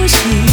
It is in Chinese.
呼吸